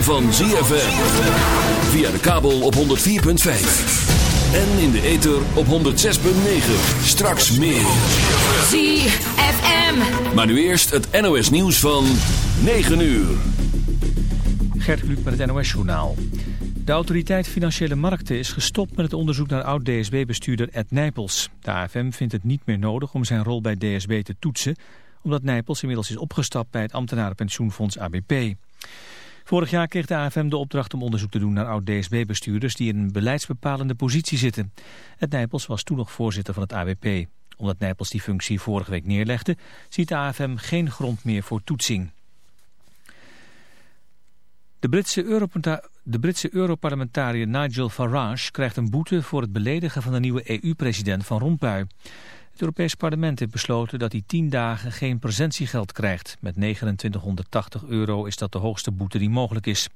ritme van ZFM. Via de kabel op 104.5. En in de ether op 106.9. Straks meer. ZFM. Maar nu eerst het NOS nieuws van 9 uur. Gert Kluk met het NOS-journaal. De autoriteit Financiële Markten is gestopt met het onderzoek naar oud-DSB-bestuurder Ed Nijpels. De AFM vindt het niet meer nodig om zijn rol bij DSB te toetsen... omdat Nijpels inmiddels is opgestapt bij het ambtenarenpensioenfonds ABP. Vorig jaar kreeg de AFM de opdracht om onderzoek te doen naar oud-DSB-bestuurders... die in een beleidsbepalende positie zitten. Ed Nijpels was toen nog voorzitter van het ABP. Omdat Nijpels die functie vorige week neerlegde... ziet de AFM geen grond meer voor toetsing. De Britse, de Britse Europarlementariër Nigel Farage krijgt een boete voor het beledigen van de nieuwe EU-president Van Rompuy. Het Europees Parlement heeft besloten dat hij 10 dagen geen presentiegeld krijgt. Met 2980 euro is dat de hoogste boete die mogelijk is.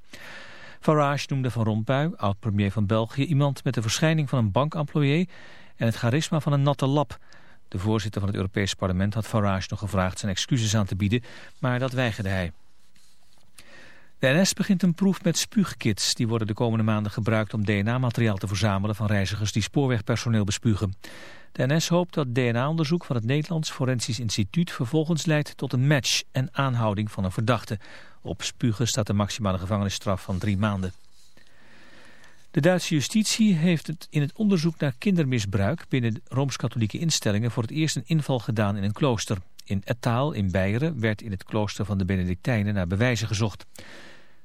Farage noemde Van Rompuy, oud-premier van België, iemand met de verschijning van een bankemployé en het charisma van een natte lap. De voorzitter van het Europees Parlement had Farage nog gevraagd zijn excuses aan te bieden, maar dat weigerde hij. De NS begint een proef met spuugkits. Die worden de komende maanden gebruikt om DNA-materiaal te verzamelen van reizigers die spoorwegpersoneel bespugen. De NS hoopt dat DNA-onderzoek van het Nederlands Forensisch Instituut vervolgens leidt tot een match en aanhouding van een verdachte. Op spugen staat de maximale gevangenisstraf van drie maanden. De Duitse justitie heeft het in het onderzoek naar kindermisbruik binnen Rooms-Katholieke instellingen voor het eerst een inval gedaan in een klooster. In Ettaal in Beieren werd in het klooster van de Benedictijnen naar bewijzen gezocht.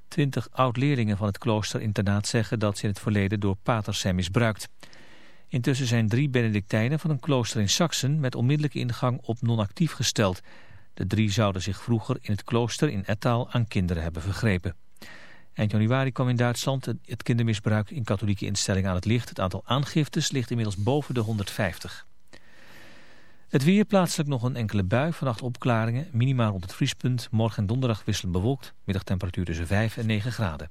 Twintig oud-leerlingen van het klooster-internaat zeggen dat ze in het verleden door paters zijn misbruikt. Intussen zijn drie Benedictijnen van een klooster in Saxen met onmiddellijke ingang op non-actief gesteld. De drie zouden zich vroeger in het klooster in Ettaal aan kinderen hebben vergrepen. Eind januari kwam in Duitsland het kindermisbruik in katholieke instellingen aan het licht. Het aantal aangiftes ligt inmiddels boven de 150. Het weer plaatselijk nog een enkele bui, vannacht opklaringen, minimaal rond het vriespunt. Morgen en donderdag wisselen bewolkt, middagtemperatuur tussen 5 en 9 graden.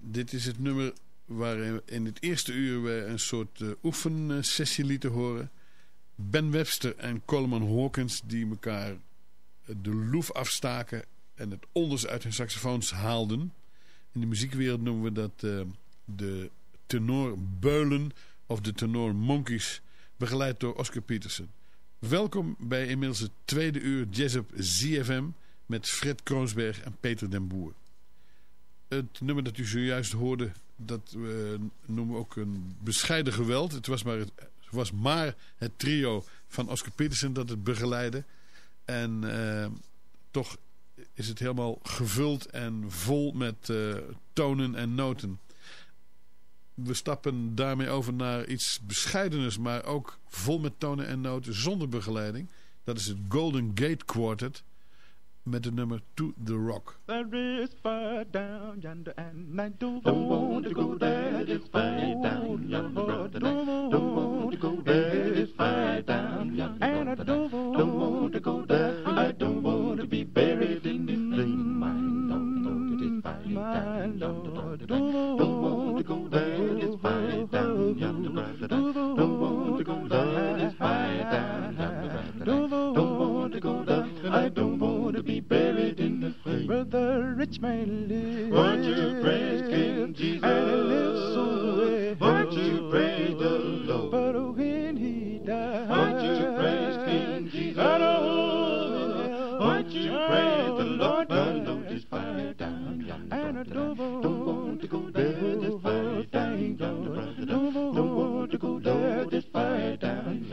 Dit is het nummer waar in het eerste uur we een soort uh, oefensessie lieten horen. Ben Webster en Coleman Hawkins die elkaar de loef afstaken en het onders uit hun saxofoons haalden. In de muziekwereld noemen we dat uh, de tenor beulen of de tenor monkeys, begeleid door Oscar Peterson. Welkom bij inmiddels het tweede uur Jazz op ZFM met Fred Kroonsberg en Peter den Boer. Het nummer dat u zojuist hoorde, dat uh, noemen we ook een bescheiden geweld. Het was maar het, was maar het trio van Oscar Peterson dat het begeleidde. En uh, toch is het helemaal gevuld en vol met uh, tonen en noten. We stappen daarmee over naar iets bescheideners, maar ook vol met tonen en noten zonder begeleiding. Dat is het Golden Gate Quartet met het nummer To The Rock. There is fire down yonder and I don't, don't want to go there. There's fire down yonder and I don't want to go there. There's fire down yonder and I don't, don't want to go there. I don't want to be buried in this flame. My Lord, it is fire down yonder. Don't want to go there. There's fire down yonder, brother. Don't want to go there. There's fire down yonder, brother. Don't want to go there. I don't want to be buried in the flame. Brother, rich man lives. Won't you praise King Jesus? And he lives so way. Won't you praise the Lord? But oh, when he died, won't you praise King Jesus? Oh, won't you praise the Lord? Oh, the Lord is fire down yonder. And I don't, don't want to go there. There's fire down yonder. Don't want to go there. There's fire down yonder.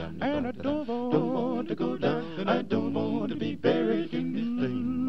And I don't want to go down. I don't want to be buried in this flame.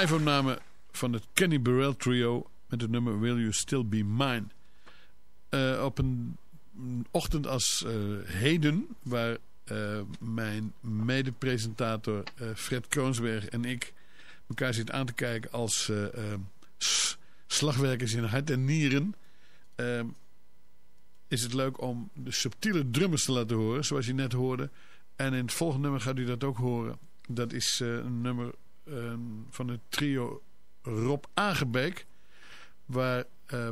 Live-opname van het Kenny Burrell Trio met het nummer Will You Still Be Mine. Eh, op een ochtend als eh, heden, waar uh, mijn medepresentator Fred Kroonsberg en ik elkaar zitten aan te kijken als slagwerkers in hart en nieren, is het leuk om de subtiele drummers te laten horen, zoals je net hoorde. En in het volgende nummer gaat u dat ook horen. Dat is een nummer van het trio Rob Aangebeek. Waar uh,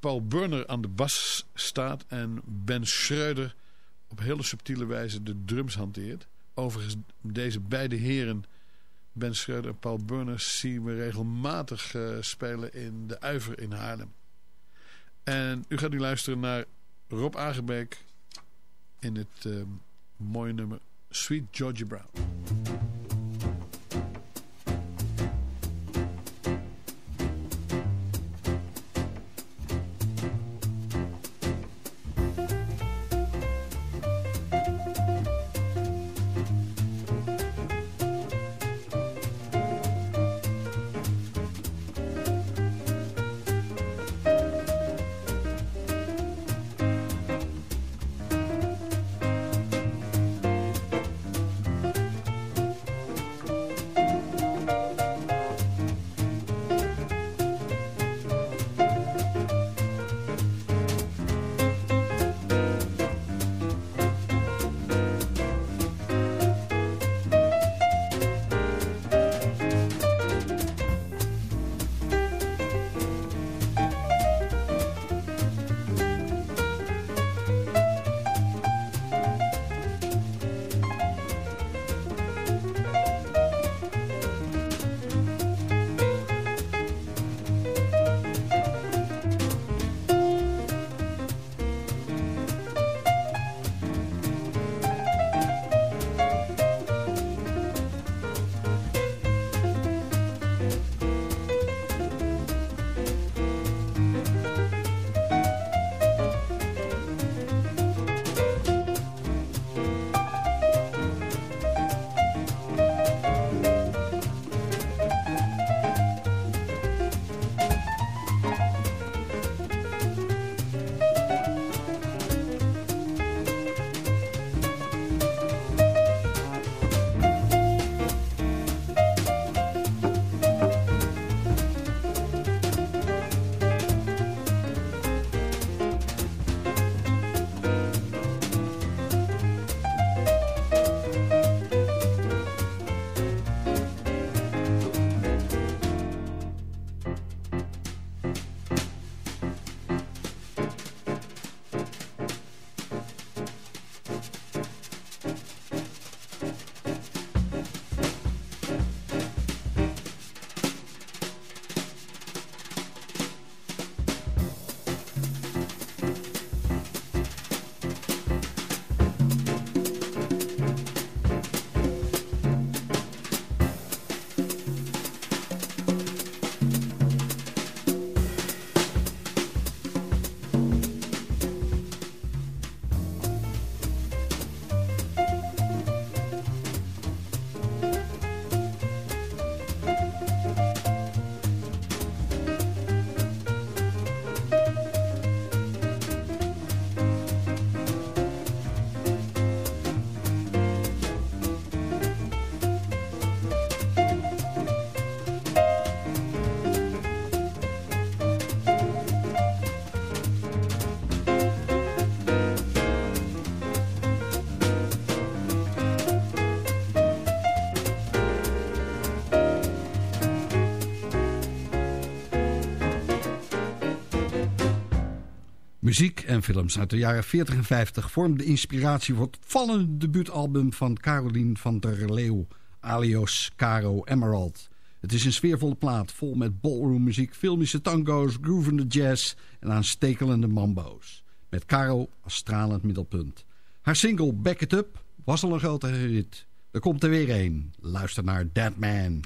Paul Burner aan de bas staat en Ben Schreuder op hele subtiele wijze de drums hanteert. Overigens, deze beide heren, Ben Schreuder en Paul Burner, zien we regelmatig uh, spelen in de Uiver in Haarlem. En u gaat nu luisteren naar Rob Aangebeek in het uh, mooie nummer Sweet Georgie Brown. Muziek en films uit de jaren 40 en 50 vormden de inspiratie voor het vallende debuutalbum van Caroline van der Leeuw, alias Caro Emerald. Het is een sfeervolle plaat, vol met ballroommuziek, filmische tango's, groovende jazz en aanstekelende mambo's. Met Caro als stralend middelpunt. Haar single Back It Up was al een grote hit. Er komt er weer een. Luister naar Dead Man.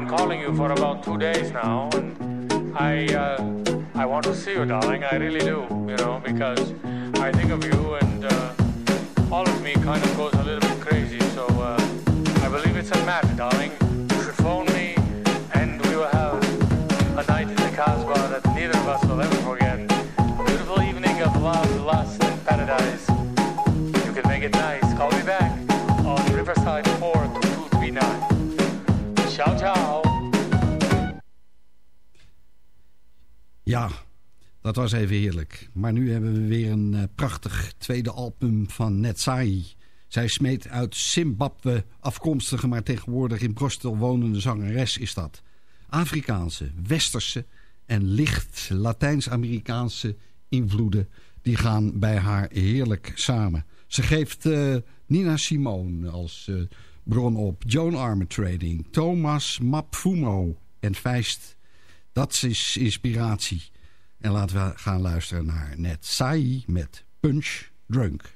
been calling you for about two days now, and I uh, I want to see you, darling. I really do, you know, because I think of you, and uh, all of me kind of goes a little bit crazy. So uh, I believe it's a match, darling. Dat was even heerlijk. Maar nu hebben we weer een uh, prachtig tweede album van Netsai. Zij smeet uit Zimbabwe afkomstige, maar tegenwoordig in Bristol wonende zangeres is dat. Afrikaanse, westerse en licht Latijns-Amerikaanse invloeden... die gaan bij haar heerlijk samen. Ze geeft uh, Nina Simone als uh, bron op, Joan Armatrading, Thomas Mapfumo en Feist. Dat is inspiratie. En laten we gaan luisteren naar Net Sai met Punch Drunk.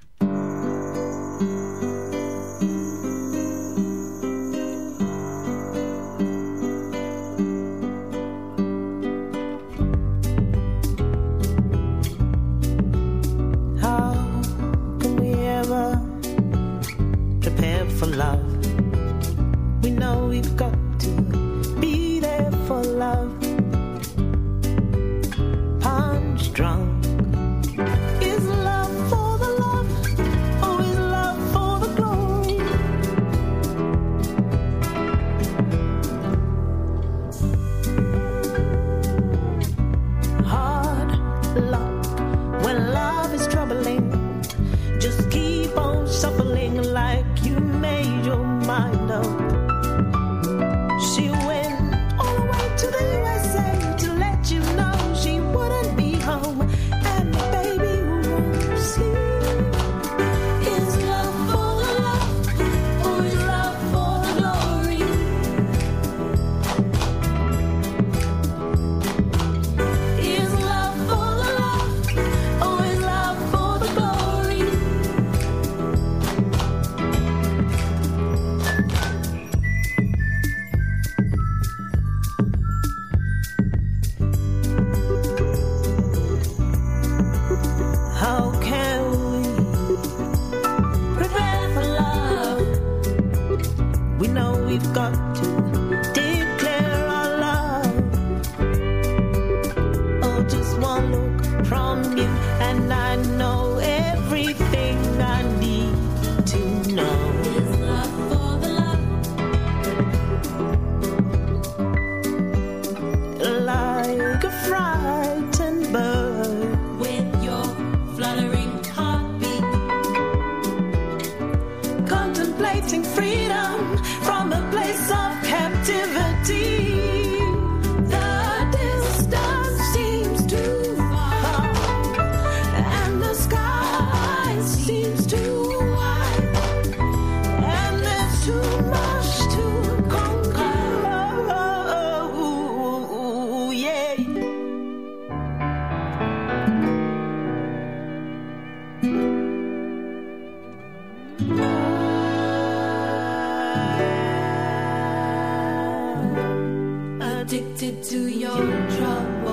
Addicted to your trouble.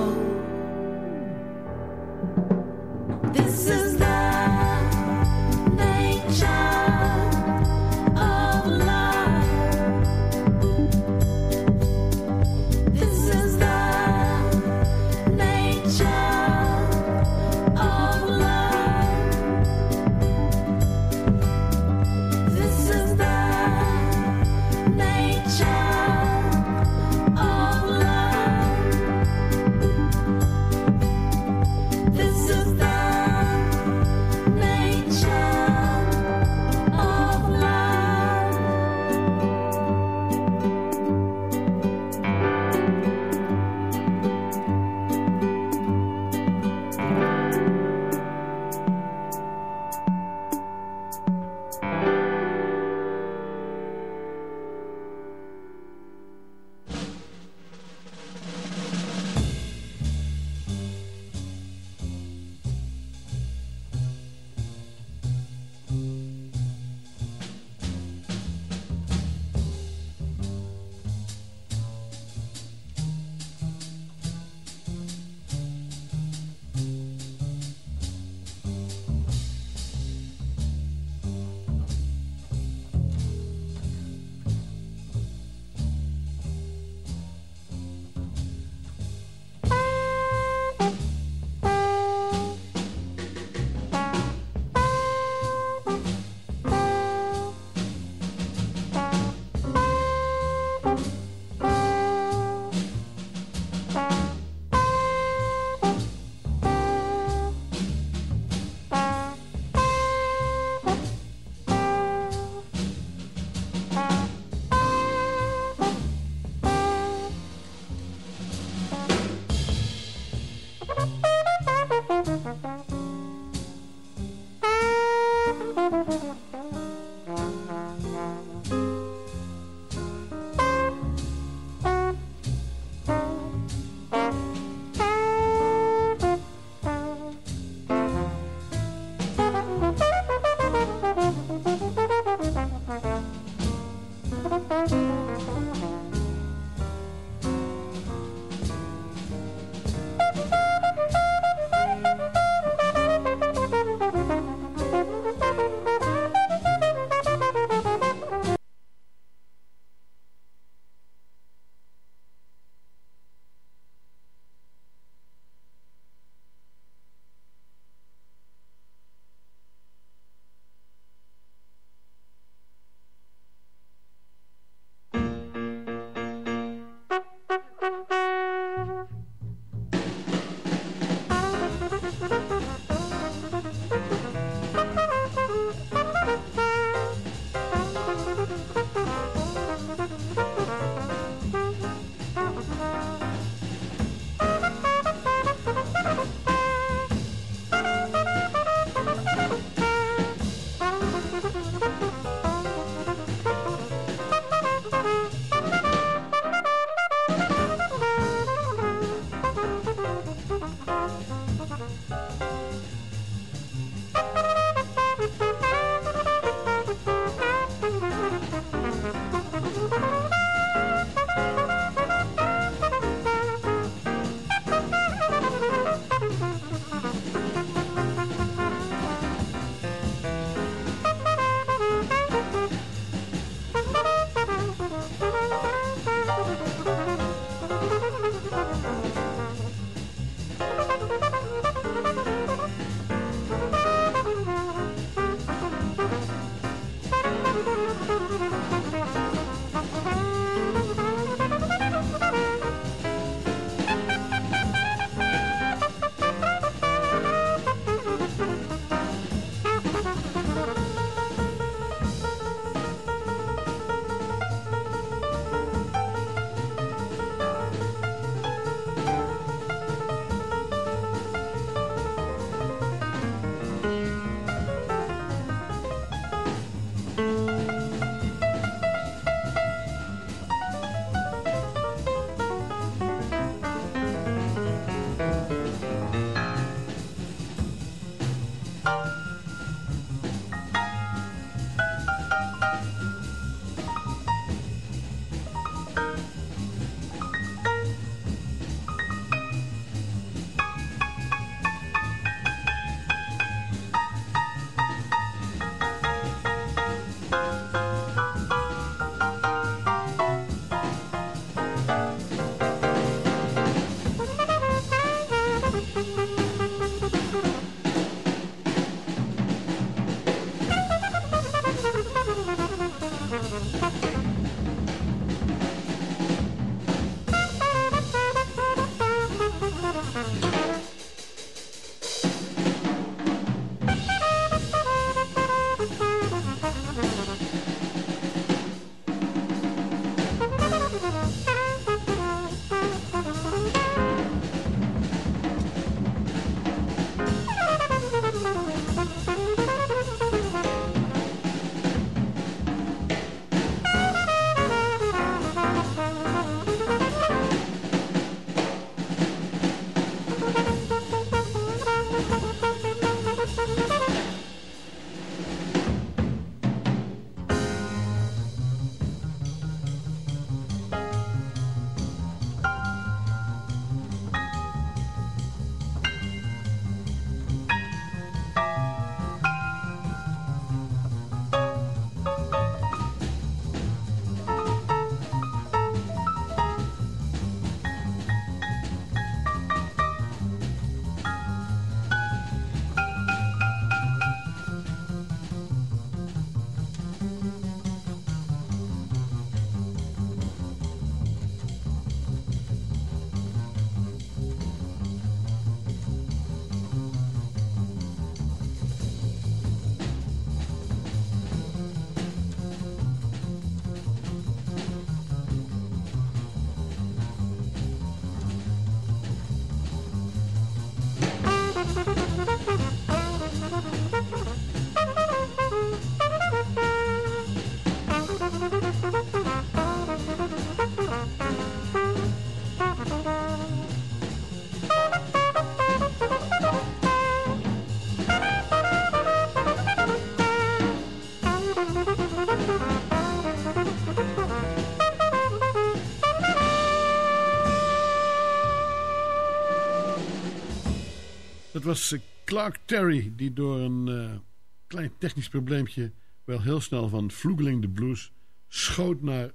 Dat was eh, Clark Terry die door een eh, klein technisch probleempje... wel heel snel van Vloegeling de Blues schoot naar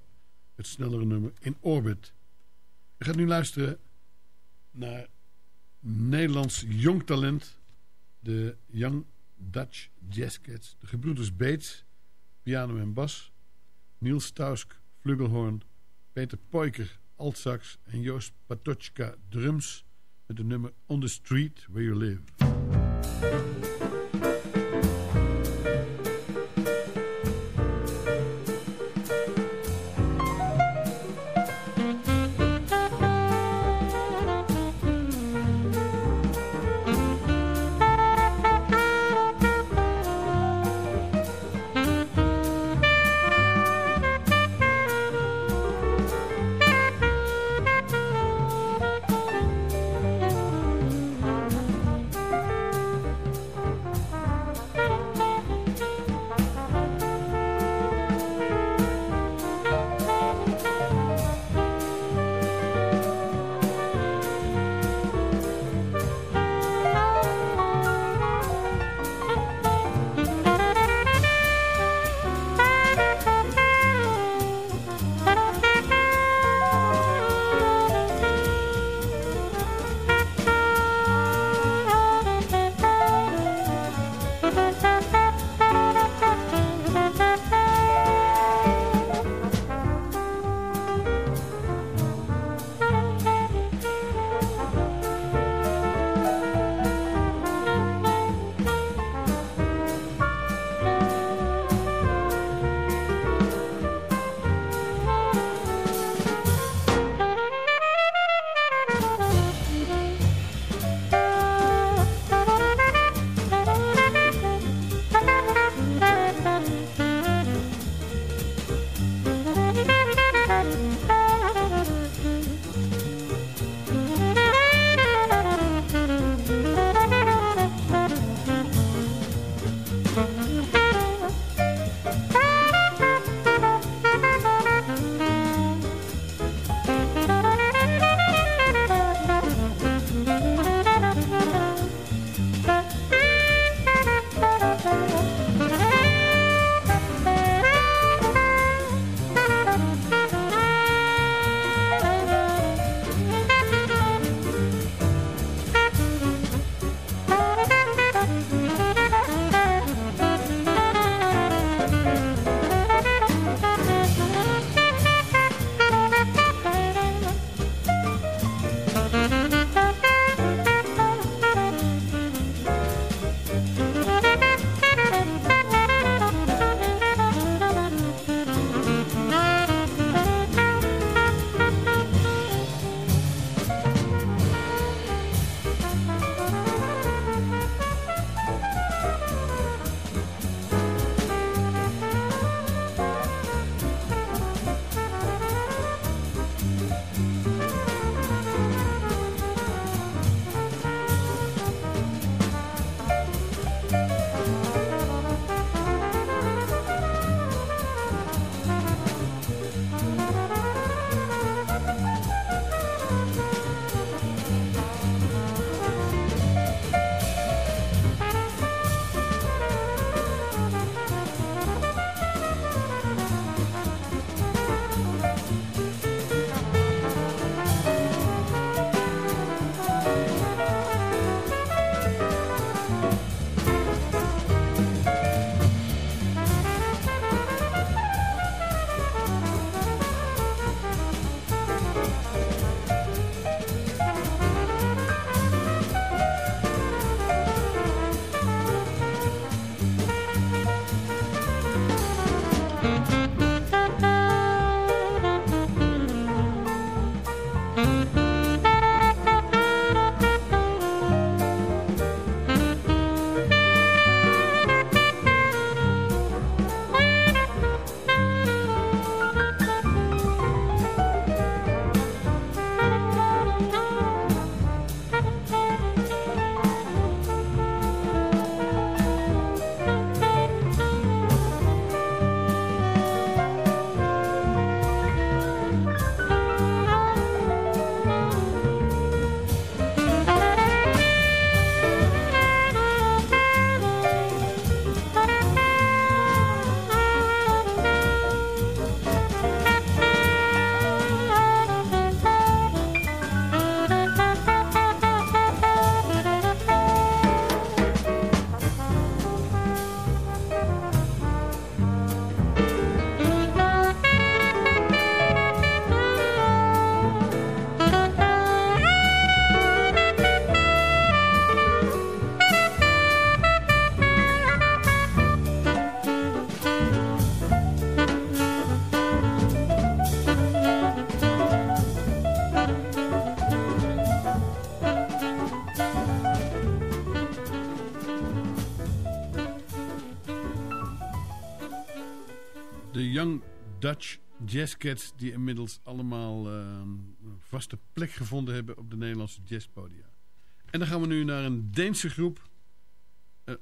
het snellere nummer In Orbit. We gaan nu luisteren naar Nederlands jong talent... de Young Dutch Jazz Cats, de gebroeders Bates, piano en bas... Niels Tausk, flugelhorn, Peter Poiker, altsax en Joost Patochka, drums... met de nummer On the Street Where You Live. Dutch Jazz Cats die inmiddels allemaal een vaste plek gevonden hebben op de Nederlandse jazzpodia. En dan gaan we nu naar een Deense groep.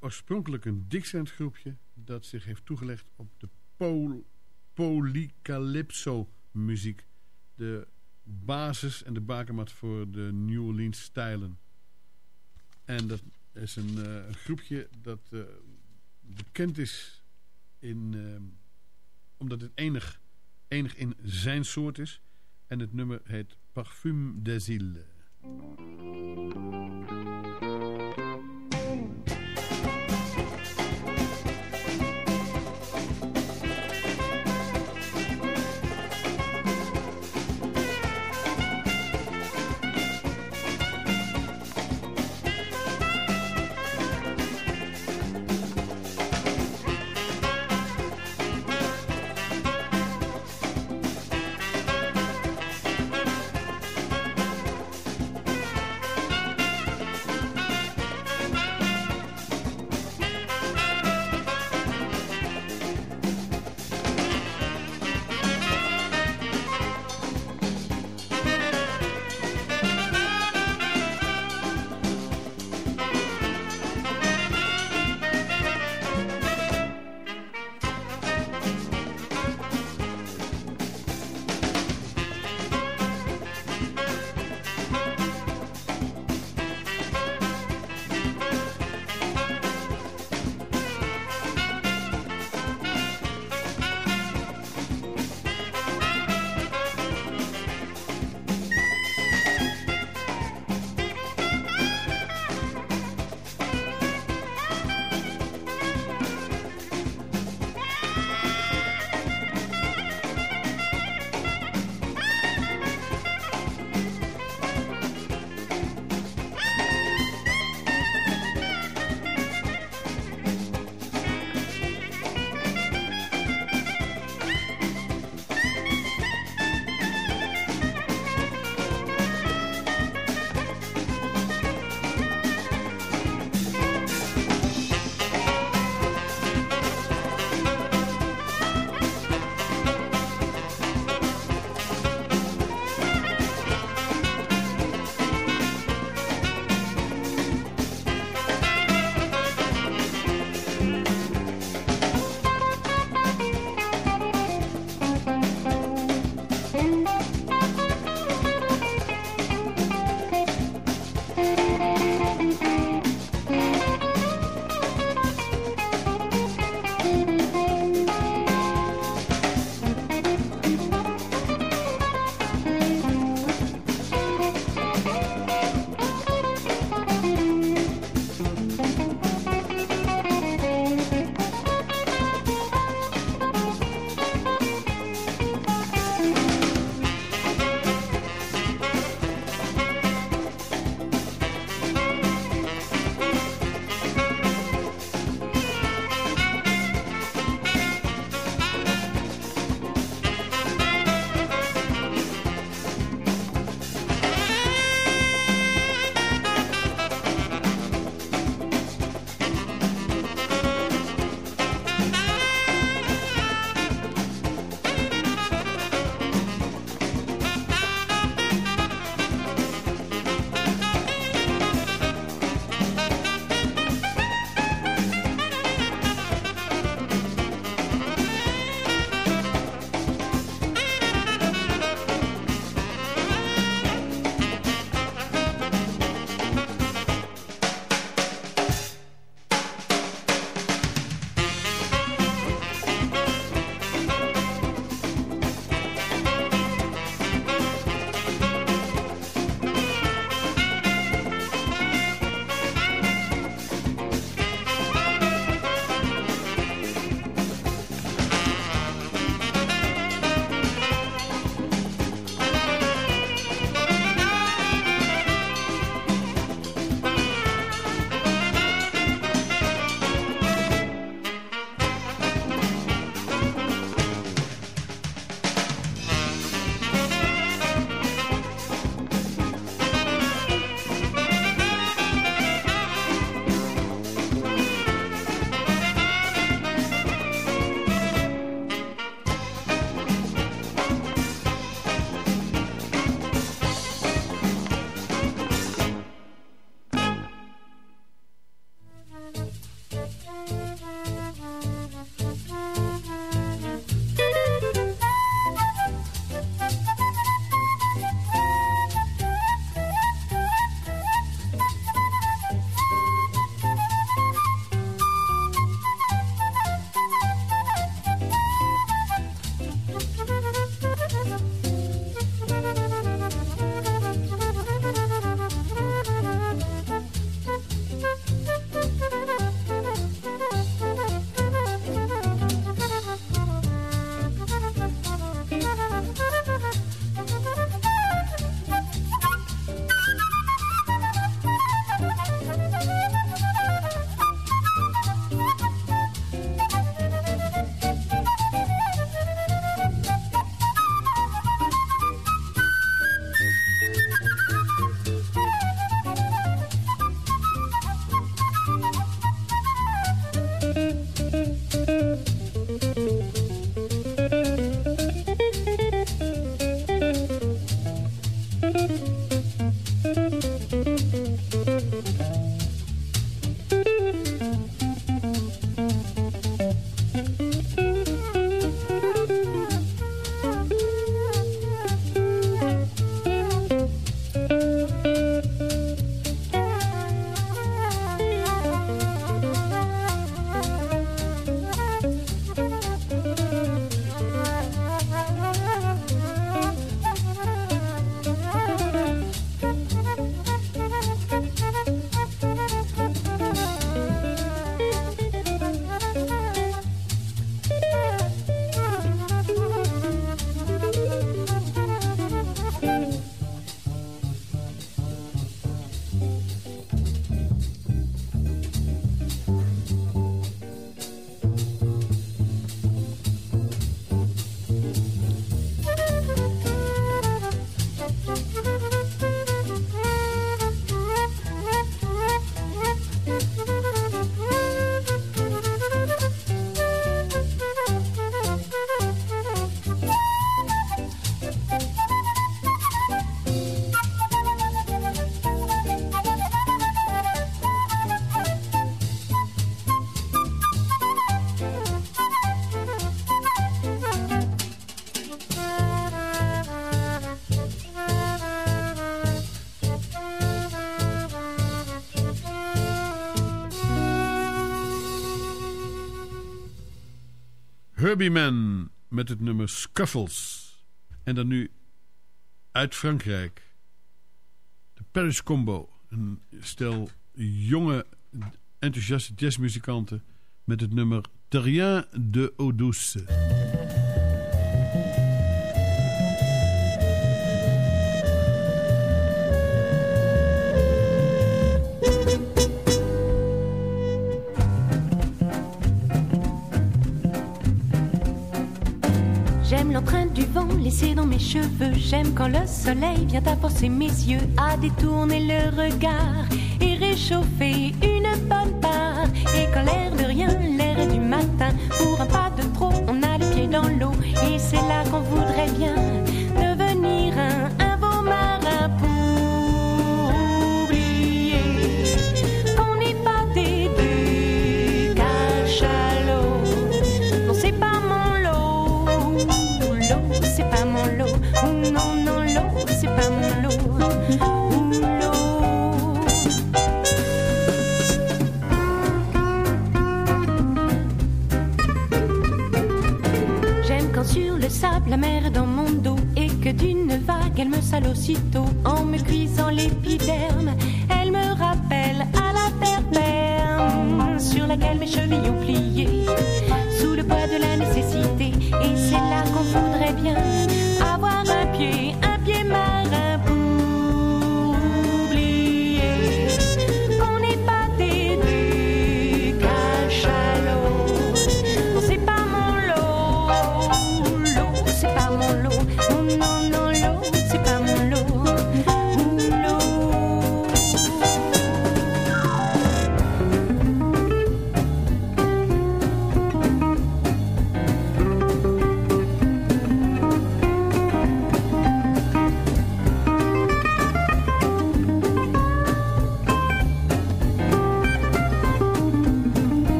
Oorspronkelijk een Dixieland groepje dat zich heeft toegelegd op de pol polycalypso muziek. De basis en de bakermat voor de New Orleans stijlen. En dat is een, een groepje dat bekend is in omdat het enig, enig in zijn soort is. En het nummer heet Parfum des Îles. Herbie met het nummer Scuffles. En dan nu uit Frankrijk. De Paris Combo. Een stel jonge, enthousiaste jazzmuzikanten met het nummer Terrien de Eau l'empreinte du vent laissée dans mes cheveux. J'aime quand le soleil vient à forcer mes yeux à détourner le regard et réchauffer une bonne part. Et quand l'air de rien, l'air du matin, pour un pas de trop, on a les pieds dans l'eau et c'est là qu'on voudrait bien. aussitôt.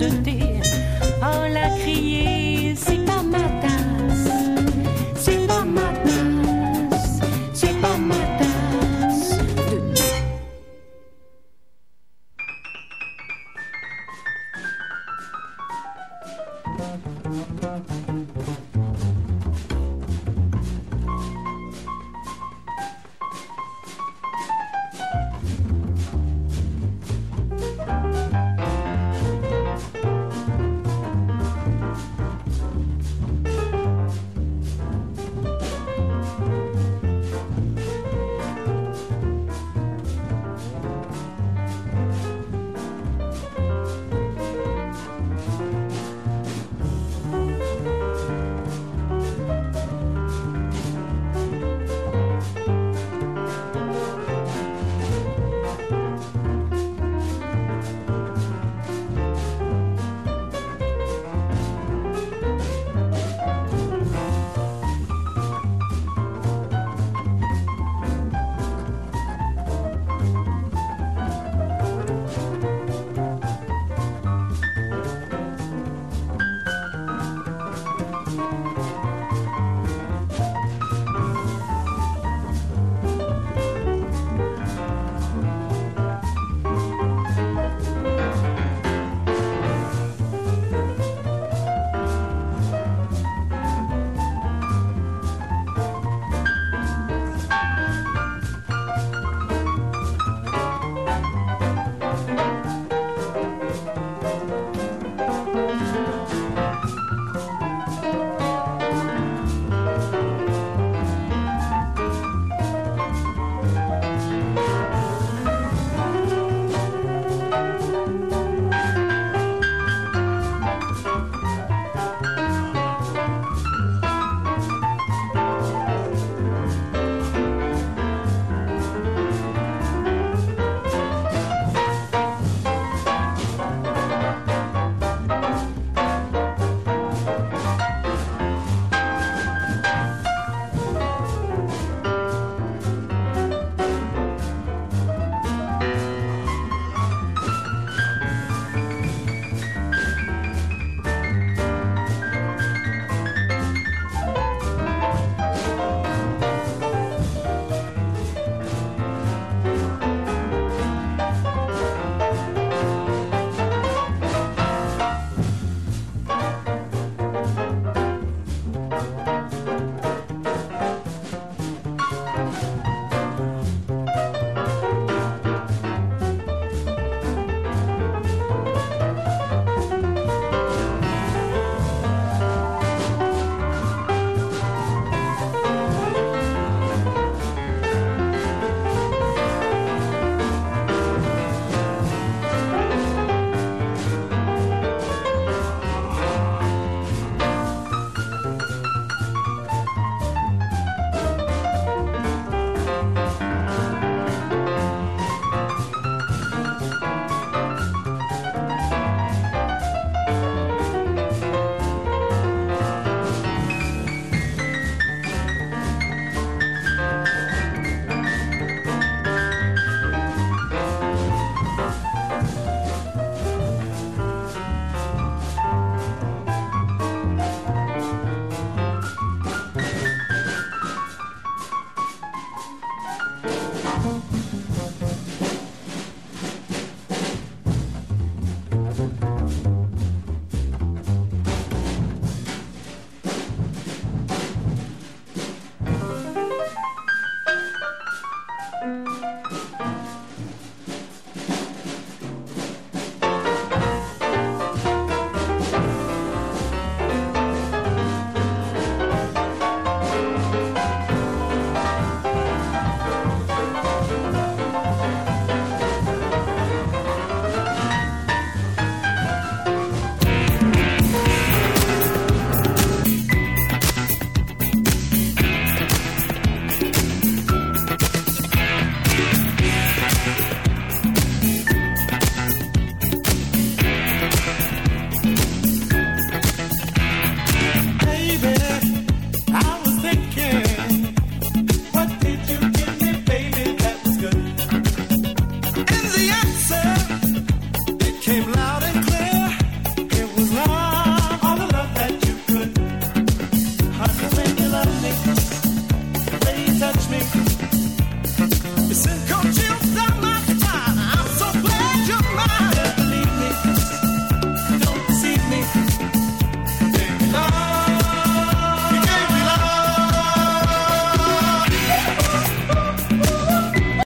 de tes